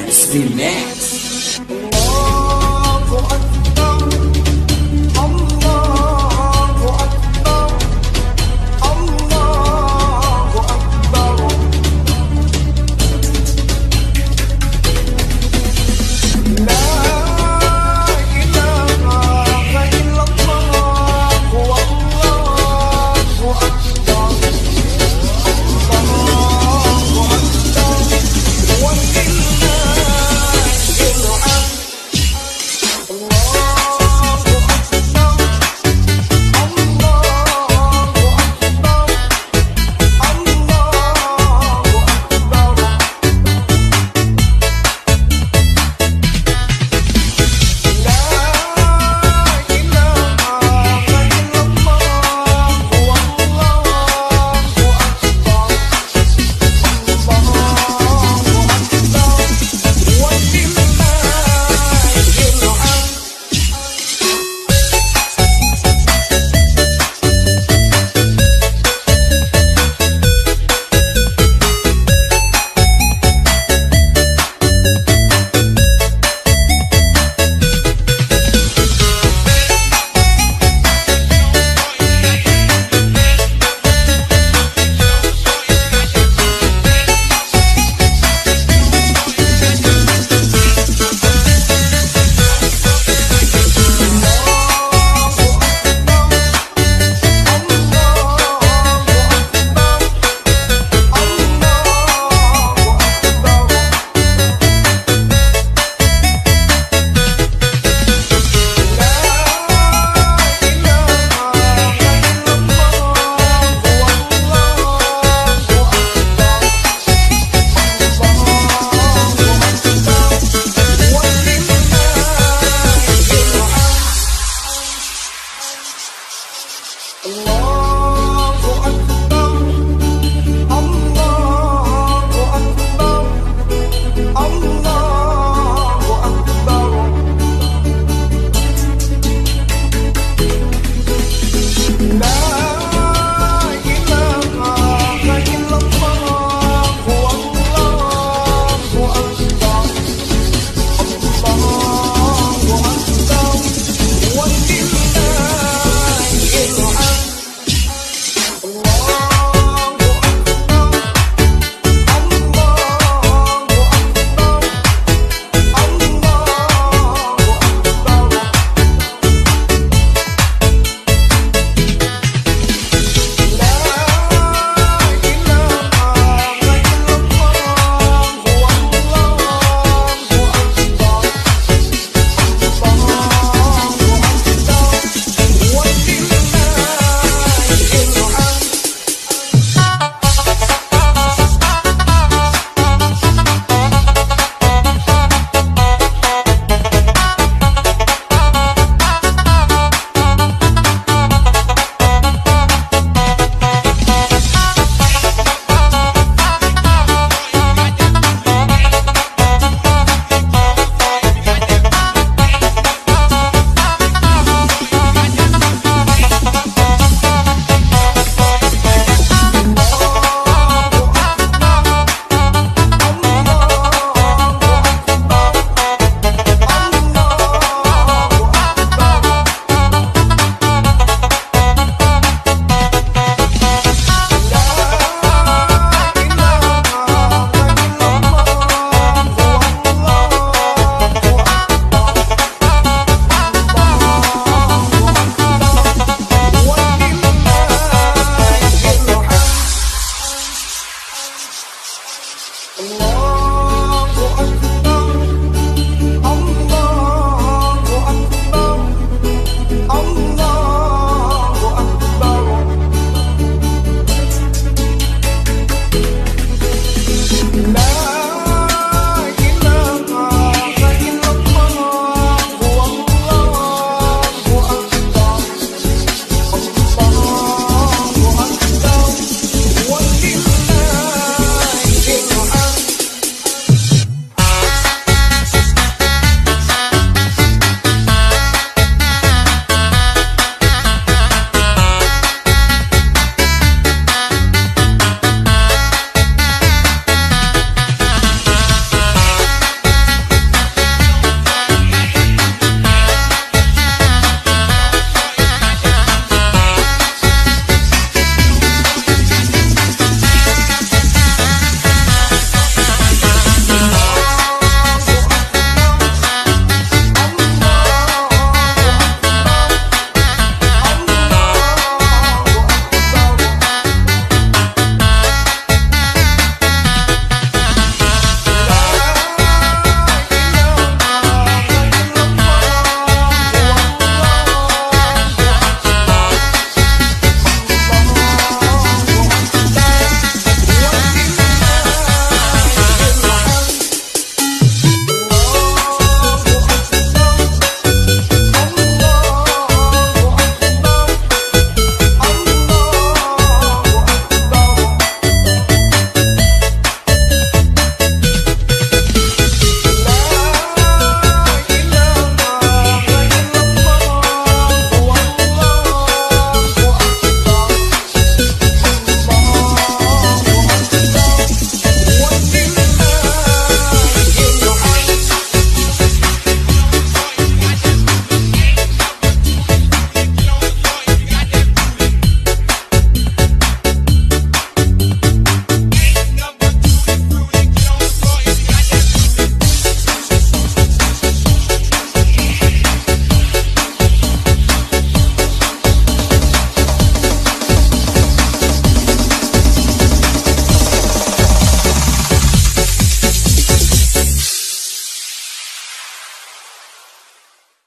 Let's Remix